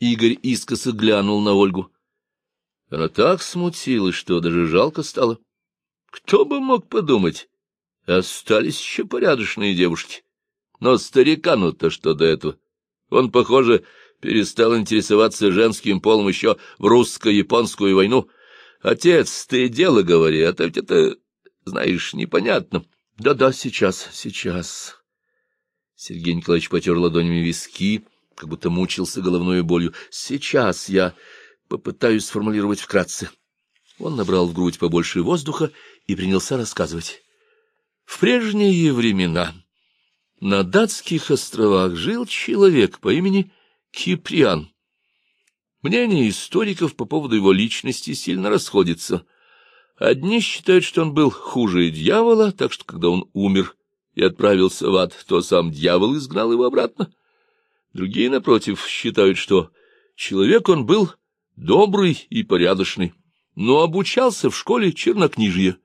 Игорь искоса глянул на Ольгу. Она так смутилась, что даже жалко стало. Кто бы мог подумать, остались еще порядочные девушки. Но старикану-то что до этого? Он, похоже, перестал интересоваться женским полом еще в русско-японскую войну. Отец, ты дело говори, а то ведь это, знаешь, непонятно. Да-да, сейчас, сейчас. Сергей Николаевич потер ладонями виски, как будто мучился головной болью. Сейчас я попытаюсь сформулировать вкратце. Он набрал в грудь побольше воздуха и принялся рассказывать. В прежние времена на датских островах жил человек по имени Киприан. Мнения историков по поводу его личности сильно расходятся. Одни считают, что он был хуже дьявола, так что, когда он умер и отправился в ад, то сам дьявол изгнал его обратно. Другие, напротив, считают, что человек он был добрый и порядочный, но обучался в школе чернокнижья,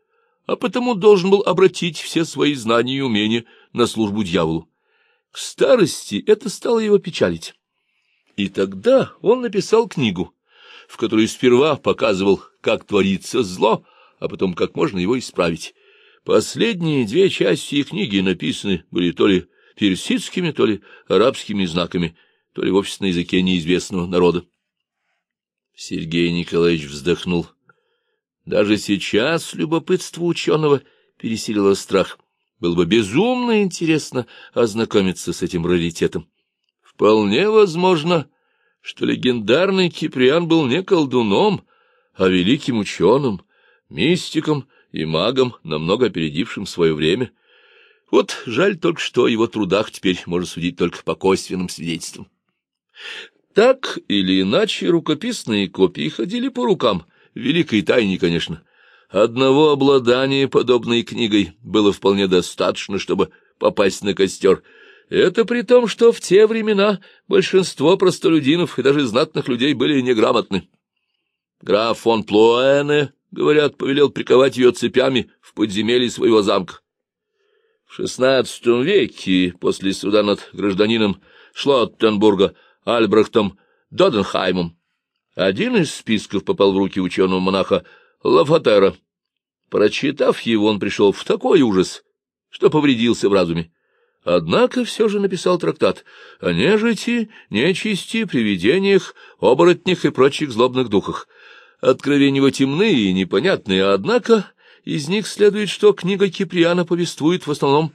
а потому должен был обратить все свои знания и умения на службу дьяволу. К старости это стало его печалить. И тогда он написал книгу, в которой сперва показывал, как творится зло, а потом как можно его исправить. Последние две части книги написаны были то ли персидскими, то ли арабскими знаками, то ли вовсе на языке неизвестного народа. Сергей Николаевич вздохнул. Даже сейчас любопытство ученого пересилило страх. Было бы безумно интересно ознакомиться с этим раритетом. Вполне возможно, что легендарный Киприан был не колдуном, а великим ученым, мистиком и магом, намного опередившим свое время. Вот жаль только, что о его трудах теперь можно судить только по косвенным свидетельствам. Так или иначе, рукописные копии ходили по рукам, великой тайне, конечно. Одного обладания подобной книгой было вполне достаточно, чтобы попасть на костер. Это при том, что в те времена большинство простолюдинов и даже знатных людей были неграмотны. Граф фон Плуэне, говорят, повелел приковать ее цепями в подземелье своего замка. XVI веке, после суда над гражданином Шлоттенбурга, Альбрехтом Доденхаймом. Один из списков попал в руки ученого-монаха Лафатера. Прочитав его, он пришел в такой ужас, что повредился в разуме. Однако все же написал трактат о нежити, нечисти, привидениях, оборотнях и прочих злобных духах. Откровения его темные и непонятные, однако из них следует, что книга Киприана повествует в основном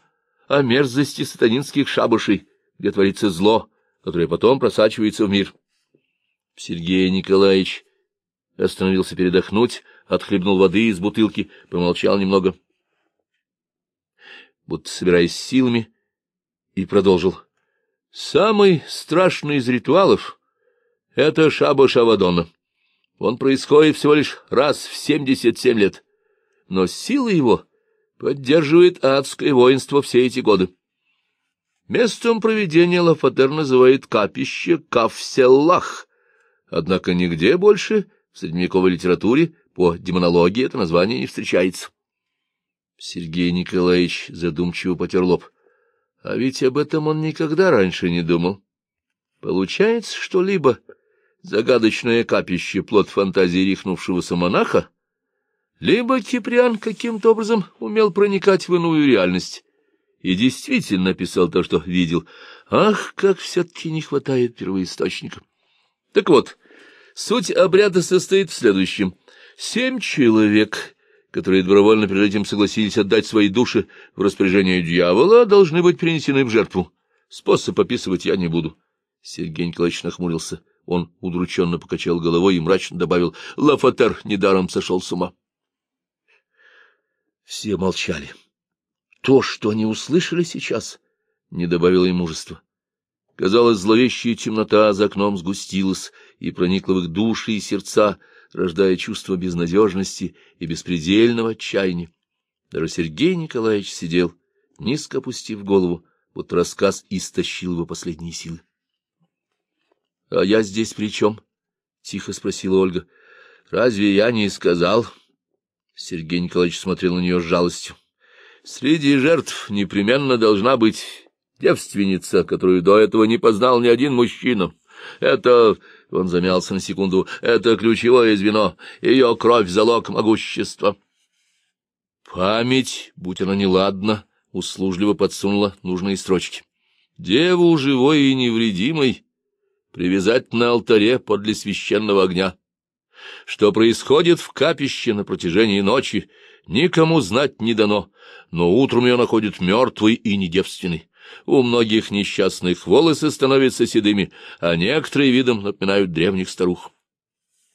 о мерзости сатанинских шабашей, где творится зло, которое потом просачивается в мир. Сергей Николаевич остановился передохнуть, отхлебнул воды из бутылки, помолчал немного, будто собираясь силами, и продолжил. Самый страшный из ритуалов — это шаба Шавадона. Он происходит всего лишь раз в семьдесят семь лет, но сила его поддерживает адское воинство все эти годы. Местом проведения Лафатер называет капище Кавселлах, однако нигде больше в средневековой литературе по демонологии это название не встречается. Сергей Николаевич задумчиво потер лоб. А ведь об этом он никогда раньше не думал. Получается, что либо загадочное капище — плод фантазии рихнувшегося монаха, либо Киприан каким-то образом умел проникать в иную реальность и действительно писал то, что видел. Ах, как все-таки не хватает первоисточника. Так вот, суть обряда состоит в следующем. Семь человек, которые добровольно перед этим согласились отдать свои души в распоряжение дьявола, должны быть принесены в жертву. Способ описывать я не буду. Сергей Николаевич нахмурился. Он удрученно покачал головой и мрачно добавил, Лафатер недаром сошел с ума. Все молчали. То, что они услышали сейчас, не добавило им мужества. Казалось, зловещая темнота за окном сгустилась и проникла в их души и сердца, рождая чувство безнадежности и беспредельного отчаяния. Даже Сергей Николаевич сидел, низко опустив голову, будто рассказ истощил его последние силы. — А я здесь при чем? — тихо спросила Ольга. — Разве я не сказал? Сергей Николаевич смотрел на нее с жалостью. Среди жертв непременно должна быть девственница, которую до этого не познал ни один мужчина. Это, — он замялся на секунду, — это ключевое звено, ее кровь — залог могущества. Память, будь она неладна, услужливо подсунула нужные строчки. Деву живой и невредимой привязать на алтаре подле священного огня. Что происходит в капище на протяжении ночи, никому знать не дано, но утром ее находят мертвой и недевственной. У многих несчастных волосы становятся седыми, а некоторые видом напоминают древних старух.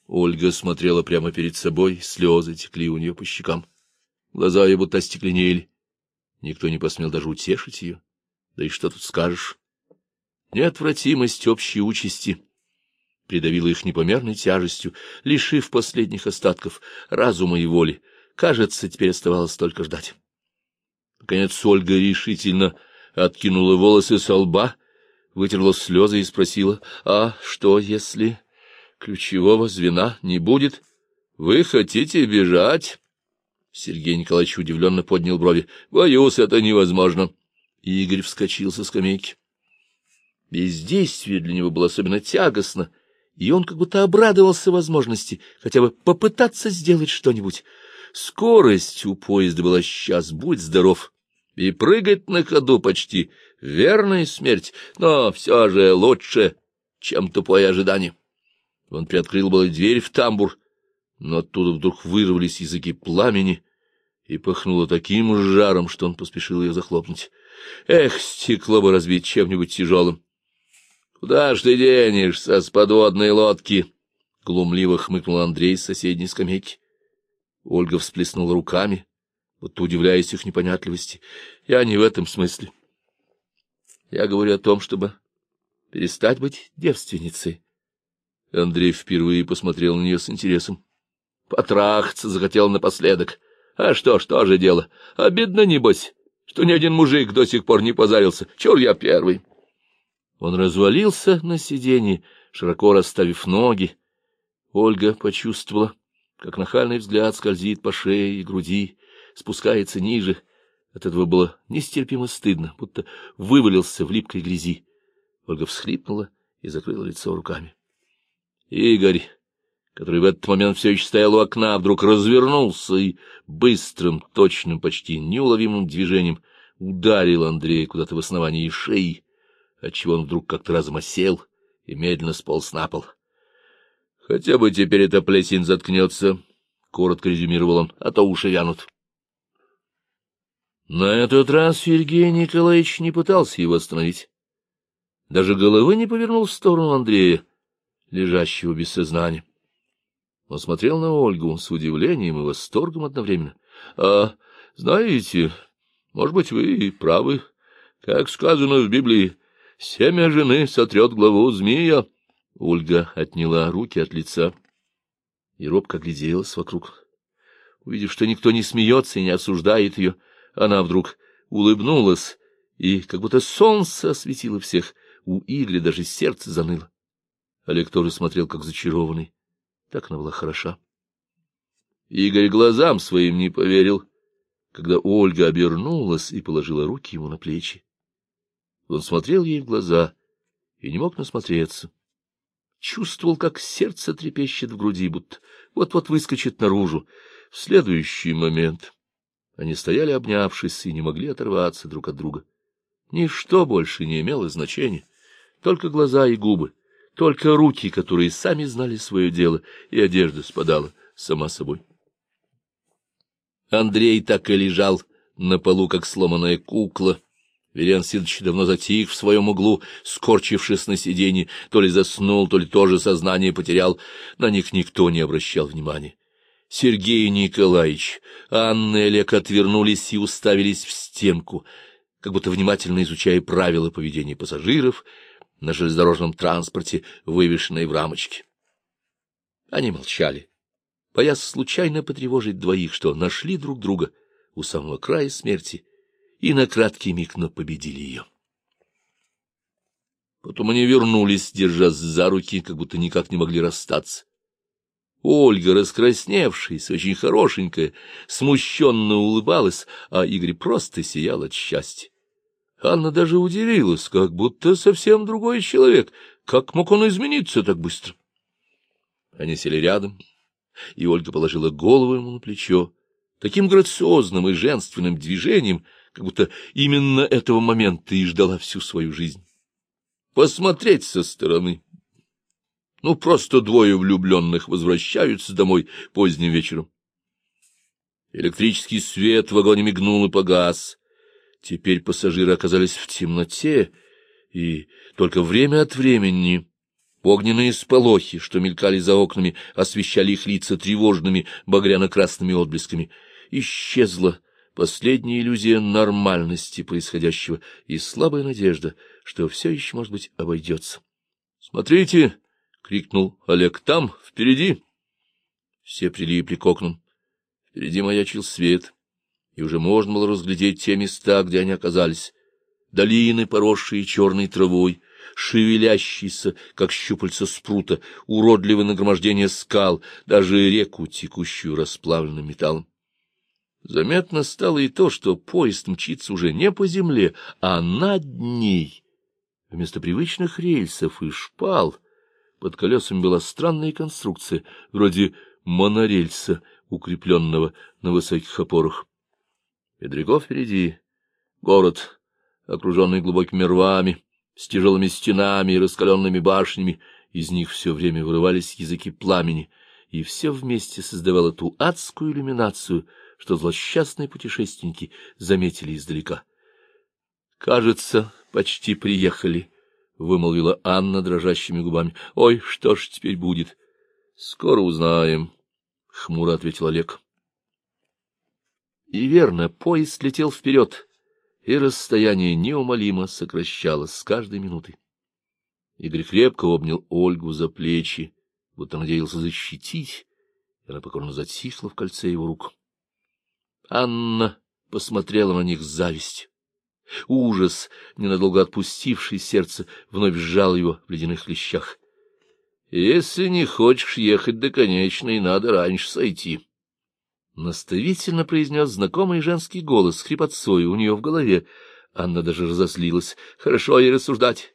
Ольга смотрела прямо перед собой, слезы текли у нее по щекам. Глаза ее будто остекленели. Никто не посмел даже утешить ее. Да и что тут скажешь? Неотвратимость общей участи придавила их непомерной тяжестью, лишив последних остатков разума и воли. Кажется, теперь оставалось только ждать. Наконец Ольга решительно откинула волосы со лба, вытерла слезы и спросила, «А что, если ключевого звена не будет? Вы хотите бежать?» Сергей Николаевич удивленно поднял брови. «Боюсь, это невозможно». Игорь вскочил со скамейки. Бездействие для него было особенно тягостно, и он как будто обрадовался возможности хотя бы попытаться сделать что-нибудь. Скорость у поезда была сейчас, будь здоров, и прыгать на ходу почти верная смерть, но все же лучше, чем тупое ожидание. Он приоткрыл было дверь в тамбур, но оттуда вдруг вырвались языки пламени, и пахнуло таким жаром, что он поспешил ее захлопнуть. Эх, стекло бы разбить чем-нибудь тяжелым. — Куда ж ты денешься с подводной лодки? — глумливо хмыкнул Андрей с соседней скамейки. Ольга всплеснула руками, будто удивляясь их непонятливости. — Я не в этом смысле. Я говорю о том, чтобы перестать быть девственницей. Андрей впервые посмотрел на нее с интересом. Потрахаться захотел напоследок. А что ж, тоже дело. Обидно, небось, что ни один мужик до сих пор не позарился. Чур я первый. Он развалился на сиденье, широко расставив ноги. Ольга почувствовала, как нахальный взгляд скользит по шее и груди, спускается ниже. От этого было нестерпимо стыдно, будто вывалился в липкой грязи. Ольга всхлипнула и закрыла лицо руками. Игорь, который в этот момент все еще стоял у окна, вдруг развернулся и быстрым, точным, почти неуловимым движением ударил Андрея куда-то в основании шеи, отчего он вдруг как-то размосел и медленно сполз на пол. — Хотя бы теперь эта плесень заткнется, — коротко резюмировал он, — а то уши вянут. На этот раз Сергей Николаевич не пытался его остановить. Даже головы не повернул в сторону Андрея, лежащего без сознания. Он смотрел на Ольгу с удивлением и восторгом одновременно. — А, знаете, может быть, вы и правы. Как сказано в Библии, Семя жены сотрет главу змея. Ольга отняла руки от лица и робко гляделась вокруг. Увидев, что никто не смеется и не осуждает ее, она вдруг улыбнулась, и как будто солнце осветило всех. У Игоря даже сердце заныло. Олег тоже смотрел, как зачарованный. Так она была хороша. Игорь глазам своим не поверил, когда Ольга обернулась и положила руки ему на плечи. Он смотрел ей в глаза и не мог насмотреться. Чувствовал, как сердце трепещет в груди, будто вот-вот выскочит наружу. В следующий момент они стояли обнявшись и не могли оторваться друг от друга. Ничто больше не имело значения, только глаза и губы, только руки, которые сами знали свое дело, и одежда спадала сама собой. Андрей так и лежал на полу, как сломанная кукла, Верен Сидович давно затих в своем углу, скорчившись на сиденье, то ли заснул, то ли тоже сознание потерял. На них никто не обращал внимания. Сергей Николаевич, Анна и Олег отвернулись и уставились в стенку, как будто внимательно изучая правила поведения пассажиров на железнодорожном транспорте, вывешенные в рамочке. Они молчали, боясь случайно потревожить двоих, что нашли друг друга у самого края смерти — и на краткий миг, но победили ее. Потом они вернулись, держась за руки, как будто никак не могли расстаться. Ольга, раскрасневшаяся, очень хорошенькая, смущенно улыбалась, а Игорь просто сиял от счастья. Анна даже удивилась, как будто совсем другой человек, Как мог он измениться так быстро? Они сели рядом, и Ольга положила голову ему на плечо, таким грациозным и женственным движением, как будто именно этого момента и ждала всю свою жизнь. Посмотреть со стороны. Ну, просто двое влюбленных возвращаются домой поздним вечером. Электрический свет в вагоне мигнул и погас. Теперь пассажиры оказались в темноте, и только время от времени огненные сполохи, что мелькали за окнами, освещали их лица тревожными багряно-красными отблесками. Исчезла последняя иллюзия нормальности происходящего и слабая надежда, что все еще, может быть, обойдется. — Смотрите! — крикнул Олег. — Там, впереди! Все прилипли к окнам. Впереди маячил свет, и уже можно было разглядеть те места, где они оказались. Долины, поросшие черной травой, шевелящиеся, как щупальца спрута, уродливое нагромождение скал, даже реку, текущую расплавленным металлом. Заметно стало и то, что поезд мчится уже не по земле, а над ней. Вместо привычных рельсов и шпал под колесами была странная конструкция, вроде монорельса, укрепленного на высоких опорах. Далеко впереди город, окруженный глубокими рвами, с тяжелыми стенами и раскаленными башнями, из них все время вырывались языки пламени, и все вместе создавало ту адскую иллюминацию, что злосчастные путешественники заметили издалека. — Кажется, почти приехали, — вымолвила Анна дрожащими губами. — Ой, что ж теперь будет? — Скоро узнаем, — хмуро ответил Олег. И верно, поезд летел вперед, и расстояние неумолимо сокращалось с каждой минутой. Игорь крепко обнял Ольгу за плечи, будто надеялся защитить, и она покорно затихла в кольце его рук. Анна посмотрела на них с завистью. Ужас, ненадолго отпустивший сердце, вновь сжал его в ледяных лещах. — Если не хочешь ехать до конечной, надо раньше сойти. Наставительно произнес знакомый женский голос с хрипотцой у нее в голове. Анна даже разослилась. — Хорошо и рассуждать.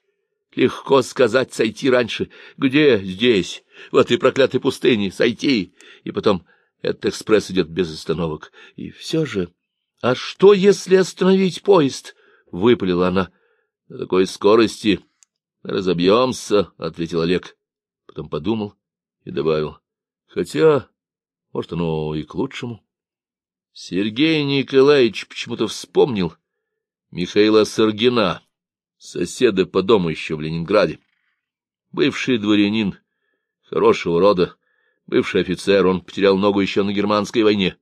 Легко сказать сойти раньше. Где здесь, в этой проклятой пустыне, сойти? И потом этот экспресс идет без остановок. И все же... — А что, если остановить поезд? — выпалила она. — На такой скорости разобьемся, — ответил Олег. Потом подумал и добавил. — Хотя, может, оно и к лучшему. Сергей Николаевич почему-то вспомнил Михаила Саргина, соседа по дому еще в Ленинграде. Бывший дворянин, хорошего рода, бывший офицер, он потерял ногу еще на германской войне,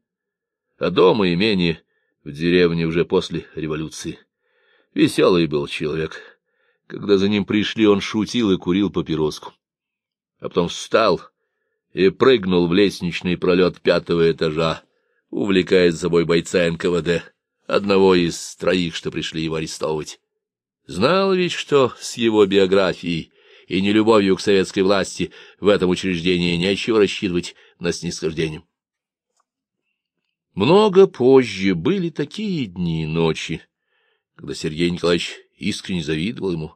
а дома и имение в деревне уже после революции. Веселый был человек. Когда за ним пришли, он шутил и курил папироску. А потом встал и прыгнул в лестничный пролет пятого этажа, увлекая за собой бойца НКВД, одного из троих, что пришли его арестовывать. Знал ведь, что с его биографией и нелюбовью к советской власти в этом учреждении нечего рассчитывать на снисхождение. Много позже были такие дни и ночи, когда Сергей Николаевич искренне завидовал ему.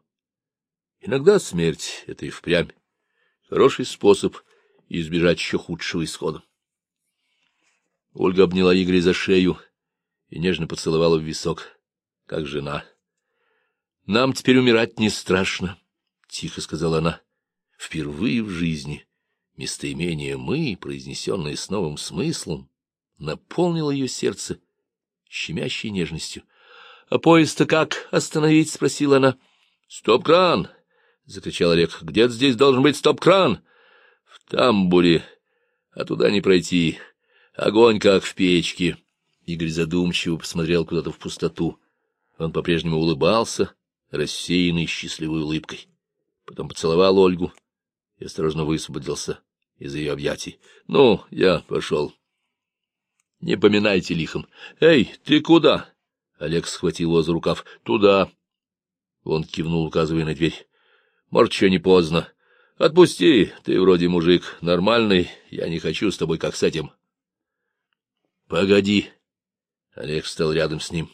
Иногда смерть — это и впрямь хороший способ избежать еще худшего исхода. Ольга обняла Игоря за шею и нежно поцеловала в висок, как жена. — Нам теперь умирать не страшно, — тихо сказала она. Впервые в жизни местоимение «мы», произнесенное с новым смыслом, наполнило ее сердце щемящей нежностью. — А поезд-то как остановить? — спросила она. — Стоп-кран! — закричал Олег. — Где-то здесь должен быть стоп-кран. — В тамбуре, а туда не пройти. Огонь, как в печке. Игорь задумчиво посмотрел куда-то в пустоту. Он по-прежнему улыбался, рассеянной счастливой улыбкой. Потом поцеловал Ольгу и осторожно высвободился из ее объятий. — Ну, я пошел. — Не поминайте лихом. — Эй, ты куда? Олег схватил его за рукав. — Туда. Он кивнул, указывая на дверь. — Может, еще не поздно. Отпусти, ты вроде мужик нормальный, я не хочу с тобой как с этим. —— Погоди. Олег стал рядом с ним.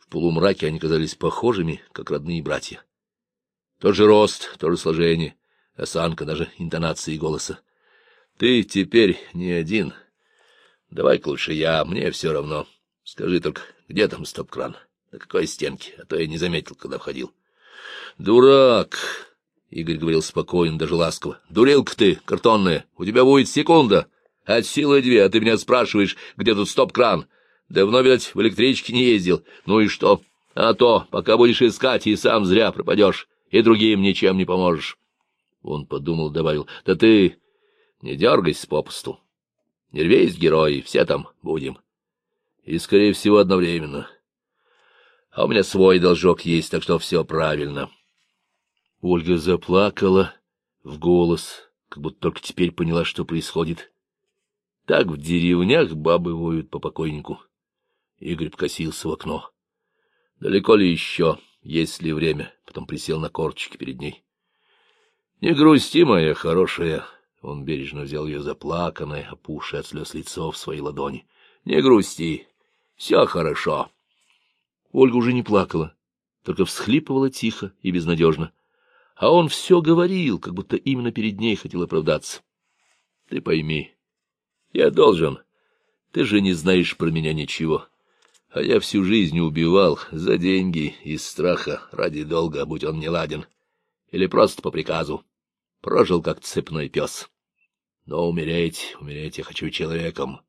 В полумраке они казались похожими, как родные братья. Тот же рост, то же сложение, осанка, даже интонации голоса. Ты теперь не один. Давай-ка лучше я, мне все равно. Скажи только, где там стоп-кран? На какой стенке? А то я не заметил, когда входил. Дурак! Игорь говорил спокойно, даже ласково. Дурилка ты, картонная, у тебя будет секунда. От силы две, а ты меня спрашиваешь, где тут стоп-кран. Давно, видать, в электричке не ездил. Ну и что? А то, пока будешь искать, и сам зря пропадешь, и другим ничем не поможешь. Он подумал, добавил, да ты не дергайся попусту. Не рвись, герои, все там будем. И, скорее всего, одновременно. А у меня свой должок есть, так что все правильно. Ольга заплакала в голос, как будто только теперь поняла, что происходит. Так в деревнях бабы воют по покойнику. Игорь покосился в окно. Далеко ли еще, есть ли время? Потом присел на корточки перед ней. — Не грусти, моя хорошая. Он бережно взял ее заплаканное, опухшее от слез лицо в своей ладони. — Не грусти. Все хорошо. Ольга уже не плакала, только всхлипывала тихо и безнадежно. А он все говорил, как будто именно перед ней хотел оправдаться. — Ты пойми, я должен. Ты же не знаешь про меня ничего. А я всю жизнь убивал за деньги, из страха, ради долга, будь он не ладен. Или просто по приказу. Прожил, как цепной пес. Но умереть, умереть я хочу человеком.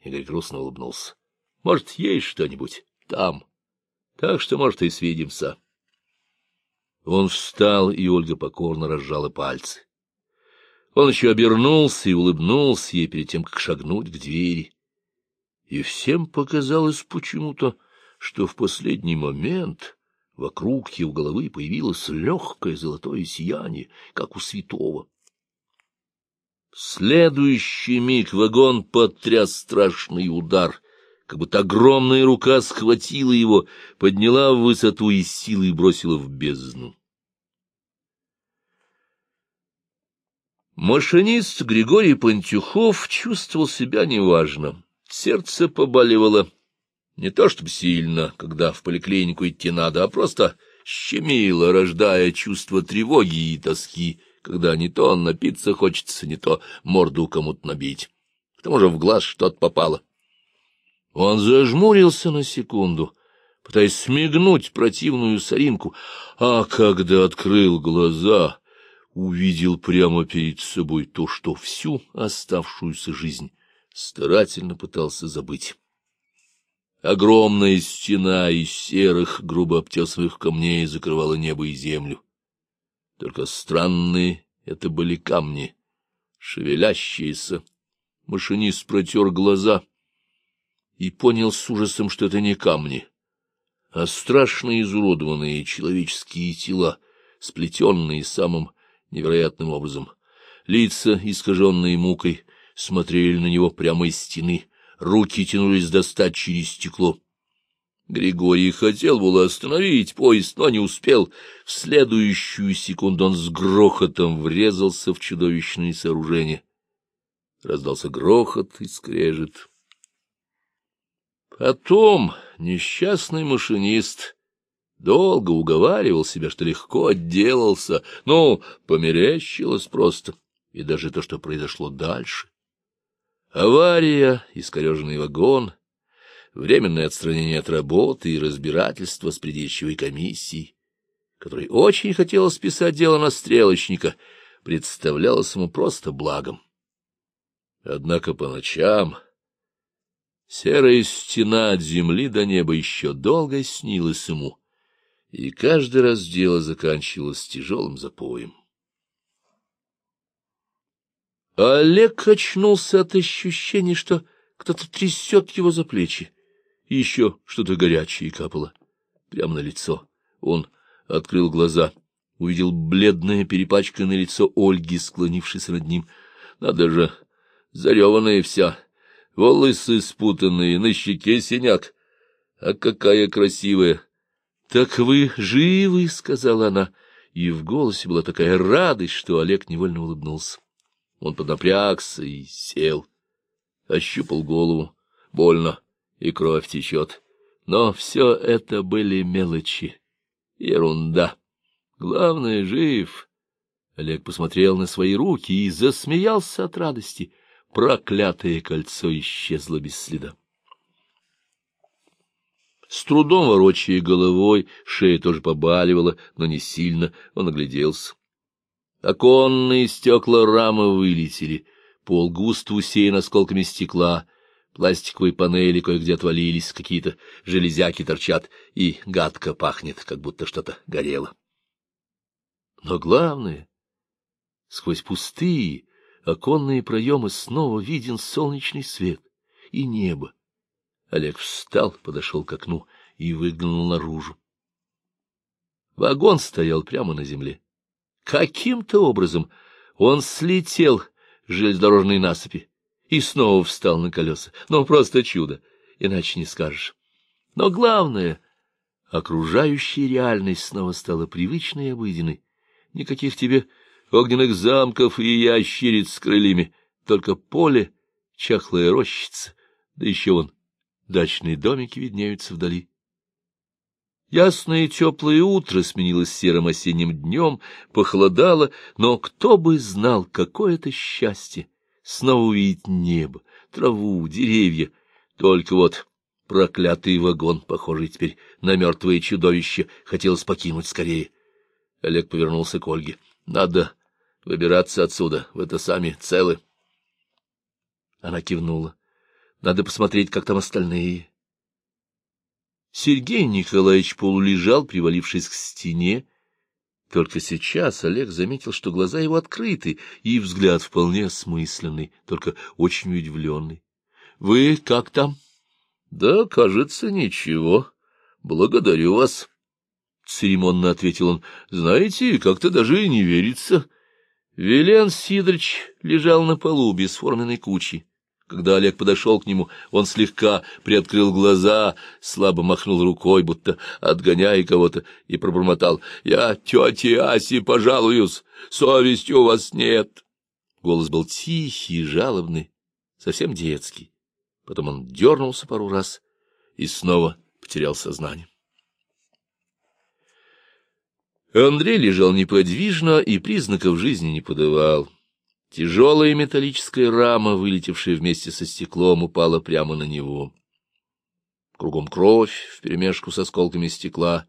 Игорь грустно улыбнулся. Может, есть что-нибудь там. Так что, может, и свидимся. Он встал, и Ольга покорно разжала пальцы. Он еще обернулся и улыбнулся ей перед тем, как шагнуть к двери и всем показалось почему-то, что в последний момент вокруг его головы появилось легкое золотое сияние, как у святого. В следующий миг вагон потряс страшный удар, как будто огромная рука схватила его, подняла в высоту и силой бросила в бездну. Машинист Григорий Пантюхов чувствовал себя неважно. Сердце побаливало. Не то чтобы сильно, когда в поликлинику идти надо, а просто щемило, рождая чувство тревоги и тоски, когда не то напиться хочется, не то морду кому-то набить. К тому же в глаз что-то попало. Он зажмурился на секунду, пытаясь смигнуть противную соринку, а когда открыл глаза, увидел прямо перед собой то, что всю оставшуюся жизнь старательно пытался забыть. Огромная стена из серых, грубо обтесанных камней закрывала небо и землю. Только странные это были камни, шевелящиеся. Машинист протер глаза и понял с ужасом, что это не камни, а страшно изуродованные человеческие тела, сплетенные самым невероятным образом. Лица, искаженные мукой, смотрели на него прямо из стены, руки тянулись достать через стекло. Григорий хотел было остановить поезд, но не успел. В следующую секунду он с грохотом врезался в чудовищное сооружение. Раздался грохот и скрежет. Потом несчастный машинист долго уговаривал себя, что легко отделался, ну, померещилось просто, и даже то, что произошло дальше. Авария, искореженный вагон, временное отстранение от работы и разбирательство с придирчивой комиссией, которой очень хотелось списать дело на стрелочника, представлялось ему просто благом. Однако по ночам серая стена от земли до неба еще долго снилась ему, и каждый раз дело заканчивалось тяжелым запоем. Олег очнулся от ощущения, что кто-то трясет его за плечи. Еще что-то горячее капало прямо на лицо. Он открыл глаза, увидел бледное перепачканное лицо Ольги, склонившейся над ним. Надо же, зареванная вся, волосы спутанные, на щеке синяк. А какая красивая! — Так вы живы, — сказала она, и в голосе была такая радость, что Олег невольно улыбнулся. Он поднапрягся и сел. Ощупал голову. Больно, и кровь течет. Но все это были мелочи. Ерунда. Главное, жив. Олег посмотрел на свои руки и засмеялся от радости. Проклятое кольцо исчезло без следа. С трудом ворочая головой, шея тоже побаливала, но не сильно, он огляделся. Оконные стекла рамы вылетели, пол густо усеян осколками стекла, пластиковые панели кое-где отвалились, какие-то железяки торчат, и гадко пахнет, как будто что-то горело. Но главное, сквозь пустые оконные проемы снова виден солнечный свет и небо. Олег встал, подошел к окну и выглянул наружу. Вагон стоял прямо на земле. Каким-то образом он слетел с железнодорожной насыпи и снова встал на колеса. Ну, просто чудо, иначе не скажешь. Но главное, окружающая реальность снова стала привычной и обыденной. Никаких тебе огненных замков и ящериц с крыльями, только поле, чахлая рощица, да еще вон дачные домики виднеются вдали. Ясное теплое утро сменилось серым осенним днем, похолодало, но кто бы знал, какое это счастье снова увидеть небо, траву, деревья. Только вот проклятый вагон, похожий теперь на мертвое чудовище, хотелось покинуть скорее. Олег повернулся к Ольге. — Надо выбираться отсюда, вы-то сами целы. Она кивнула. — Надо посмотреть, как там остальные. Сергей Николаевич полулежал, привалившись к стене. Только сейчас Олег заметил, что глаза его открыты, и взгляд вполне осмысленный, только очень удивленный. — Вы как там? — Да, кажется, ничего. Благодарю вас. — церемонно ответил он. — Знаете, как-то даже и не верится. Велен Сидорович лежал на полу бесформенной кучей. Когда Олег подошел к нему, он слегка приоткрыл глаза, слабо махнул рукой, будто отгоняя кого-то, и пробормотал. — Я тете Асе пожалуюсь, совести у вас нет. Голос был тихий, жалобный, совсем детский. Потом он дернулся пару раз и снова потерял сознание. Андрей лежал неподвижно и признаков жизни не подавал. Тяжелая металлическая рама, вылетевшая вместе со стеклом, упала прямо на него. Кругом кровь вперемешку с осколками стекла.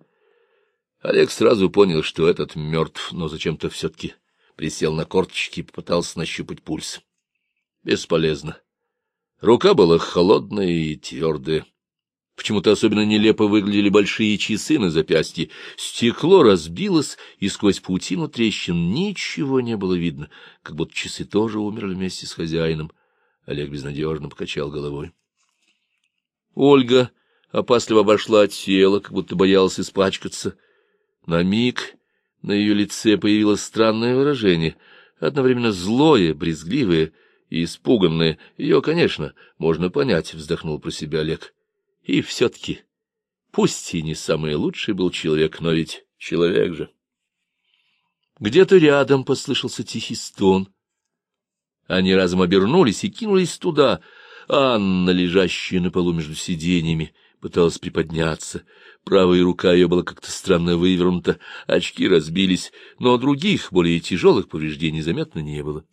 Олег сразу понял, что этот мертв, но зачем-то все-таки присел на корточки и попытался нащупать пульс. Бесполезно. Рука была холодная и твердая. Почему-то особенно нелепо выглядели большие часы на запястье. Стекло разбилось, и сквозь паутину трещин ничего не было видно, как будто часы тоже умерли вместе с хозяином. Олег безнадежно покачал головой. Ольга опасливо обошла тело, как будто боялась испачкаться. На миг на ее лице появилось странное выражение, одновременно злое, брезгливое и испуганное. Ее, конечно, можно понять, — вздохнул про себя Олег. И все-таки, пусть и не самый лучший был человек, но ведь человек же. Где-то рядом послышался тихий стон. Они разом обернулись и кинулись туда. Анна, лежащая на полу между сиденьями, пыталась приподняться. Правая рука ее была как-то странно вывернута, очки разбились, но других, более тяжелых повреждений заметно не было.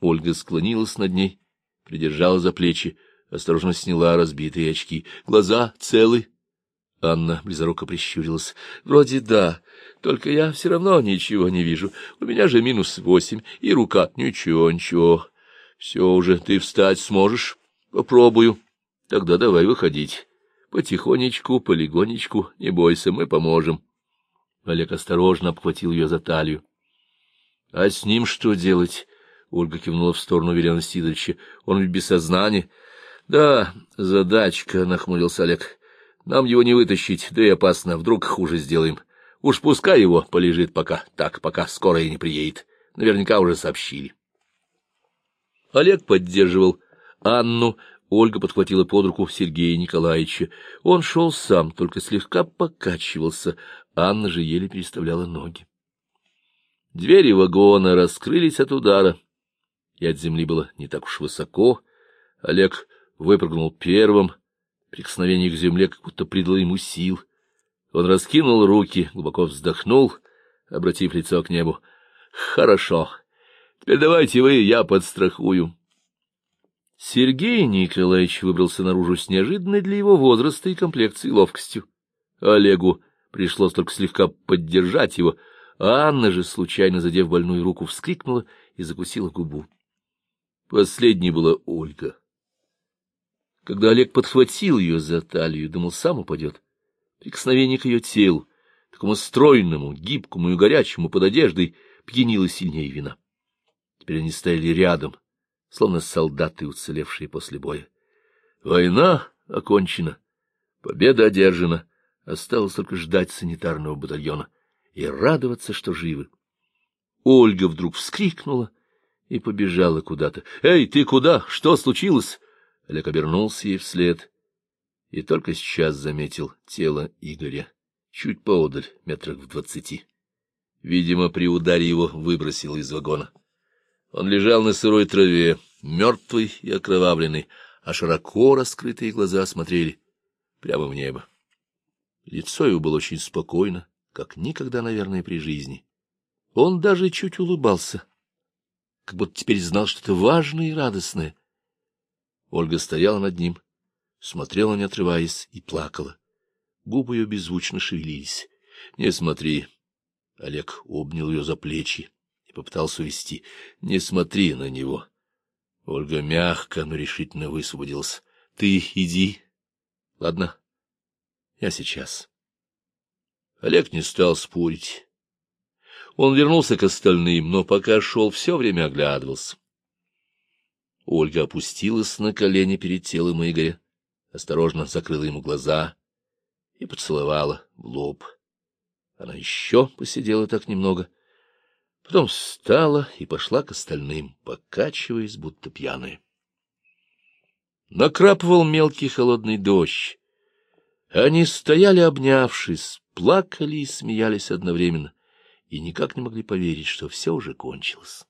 Ольга склонилась над ней, придержала за плечи, осторожно сняла разбитые очки. Глаза целы? Анна близоруко прищурилась. — Вроде да, только я все равно ничего не вижу. У меня же минус восемь, и рука. Ничего, ничего. Все уже, ты встать сможешь? Попробую. Тогда давай выходить. Потихонечку, полигонечку, не бойся, мы поможем. Олег осторожно обхватил ее за талию. — А с ним что делать? — Ольга кивнула в сторону Велена Сидоровича. — Он ведь без сознания. — Да, задачка, — нахмурился Олег. — Нам его не вытащить, да и опасно, вдруг хуже сделаем. Уж пускай его полежит пока, так, пока скорая не приедет. Наверняка уже сообщили. Олег поддерживал Анну, Ольга подхватила под руку Сергея Николаевича. Он шел сам, только слегка покачивался, Анна же еле переставляла ноги. Двери вагона раскрылись от удара, и от земли было не так уж высоко. Олег выпрыгнул первым. Прикосновение к земле как будто придало ему сил. Он раскинул руки, глубоко вздохнул, обратив лицо к небу. — Хорошо. Теперь давайте вы, я подстрахую. Сергей Николаевич выбрался наружу с неожиданной для его возраста и комплекции ловкостью. Олегу пришлось только слегка поддержать его, а Анна же, случайно задев больную руку, вскрикнула и закусила губу. Последней была Ольга. Когда Олег подхватил ее за талию, думал, сам упадет. Прикосновение к ее телу, такому стройному, гибкому и горячему под одеждой, пьянило сильнее вина. Теперь они стояли рядом, словно солдаты, уцелевшие после боя. Война окончена, победа одержана, осталось только ждать санитарного батальона и радоваться, что живы. Ольга вдруг вскрикнула и побежала куда-то. — Эй, ты куда? Что случилось? Олег обернулся ей вслед и только сейчас заметил тело Игоря, чуть поодаль, метрах в двадцати. Видимо, при ударе его выбросило из вагона. Он лежал на сырой траве, мертвый и окровавленный, а широко раскрытые глаза смотрели прямо в небо. Лицо его было очень спокойно, как никогда, наверное, при жизни. Он даже чуть улыбался, как будто теперь знал что-то важное и радостное. Ольга стояла над ним, смотрела, не отрываясь, и плакала. Губы ее беззвучно шевелились. — Не смотри. Олег обнял ее за плечи и попытался увести. — Не смотри на него. Ольга мягко, но решительно высвободилась. — Ты иди. — Ладно, я сейчас. Олег не стал спорить. Он вернулся к остальным, но пока шел, все время оглядывался. Ольга опустилась на колени перед телом Игоря, осторожно закрыла ему глаза и поцеловала в лоб. Она еще посидела так немного, потом встала и пошла к остальным, покачиваясь, будто пьяная. Накрапывал мелкий холодный дождь. Они стояли, обнявшись, плакали и смеялись одновременно, и никак не могли поверить, что все уже кончилось.